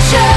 future.